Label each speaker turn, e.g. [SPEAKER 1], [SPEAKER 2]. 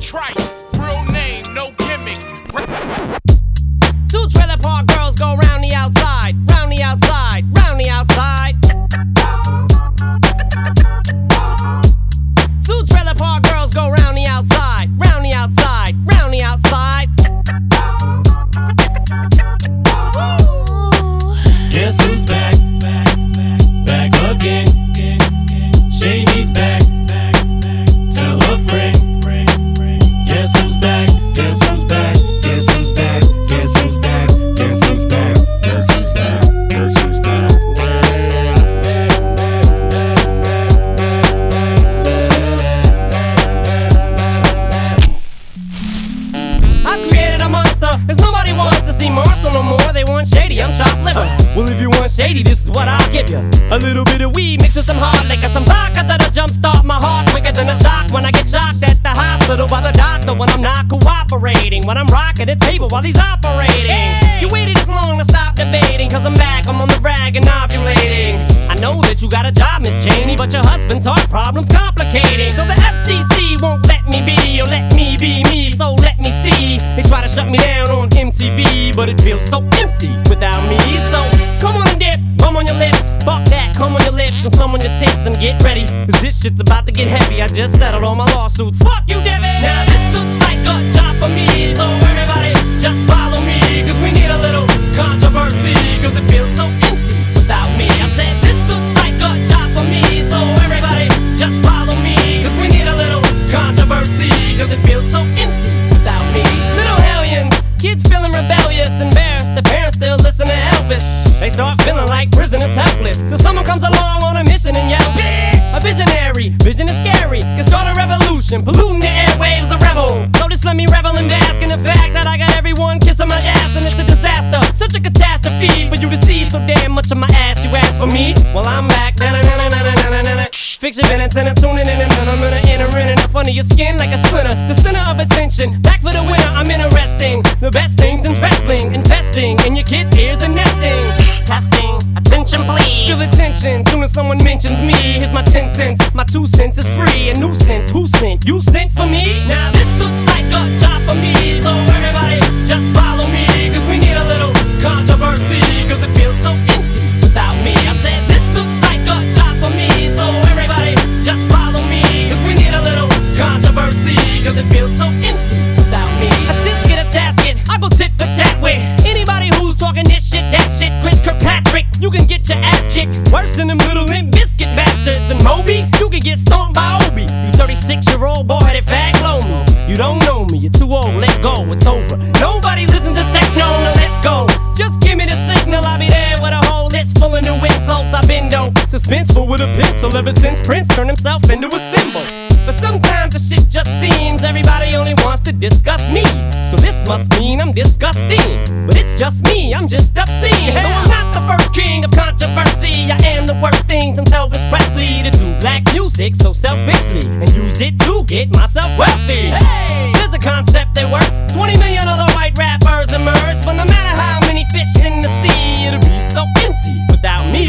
[SPEAKER 1] Trice, real name, no gimmicks.
[SPEAKER 2] Want shady, I'm chopped liver. Well, if you want shady, this is what I'll give you. A little bit of weed mixed with some hard liquor, some vodka that'll jumpstart my heart quicker than a shock when I get shocked at the hospital by the doctor when I'm not cooperating. When I'm rocking the table while he's operating. You waited this long to stop debating, cause I'm back, I'm on the rag and ovulating. Know that you got a job, Miss Cheney, but your husband's heart problem's complicating. So the FCC won't let me be, or let me be me, so let me see. They try to shut me down on MTV, but it feels so empty without me. So come on and dip, bum on your lips, fuck that, come on your lips and some on your tits and get ready. Cause this shit's about to get heavy. I just settled all my lawsuits. Fuck you, Debbie! Now feeling rebellious, embarrassed. The parents still listen to Elvis. They start feeling like prisoners helpless. Till someone comes along on a mission and yells, Bitch! A visionary, vision is scary. Can start a revolution, polluting the airwaves, a rebel. Just let me revel and bask in the fact that I got everyone kissing my ass and it's a disaster. Such a catastrophe for you to see so damn much of my ass. You ask for me? Well, I'm back. Da-na-na-na-na-na-na-na. Fix your minutes and I'm tuning in and then I'm gonna enter in and up under your skin like a splinter. The center of attention, back for the winner. I'm interesting. The best things in wrestling, investing in your kids' ears and nesting. Testing, attention please. Feel attention soon as someone mentions me. Here's my 10 cents. My two cents is free. A nuisance. Who sent? You sent for me? Now this looks like a job for me. So everybody just follow me. Get your ass kicked worse than them little Limp Bizkit bastards. And Moby, you can get stomped by Obie. You 36 year old boy headed fag me. You don't know me, you're too old, let go, it's over. Nobody listen to techno, now let's go. Just give me the signal, I'll be there with a whole list full of new insults. I've been dope, suspenseful with a pencil ever since Prince turned himself into a symbol. But sometimes the shit just seems everybody only wants to discuss me. So this must mean I'm disgusting. But it's just me, I'm just obscene. King of controversy. I am the worst thing since Elvis Presley to do black music so selfishly and use it to get myself wealthy. Hey, there's a concept that works. 20 million other white rappers emerge, but no matter how many fish in the sea, it'll be so empty without me.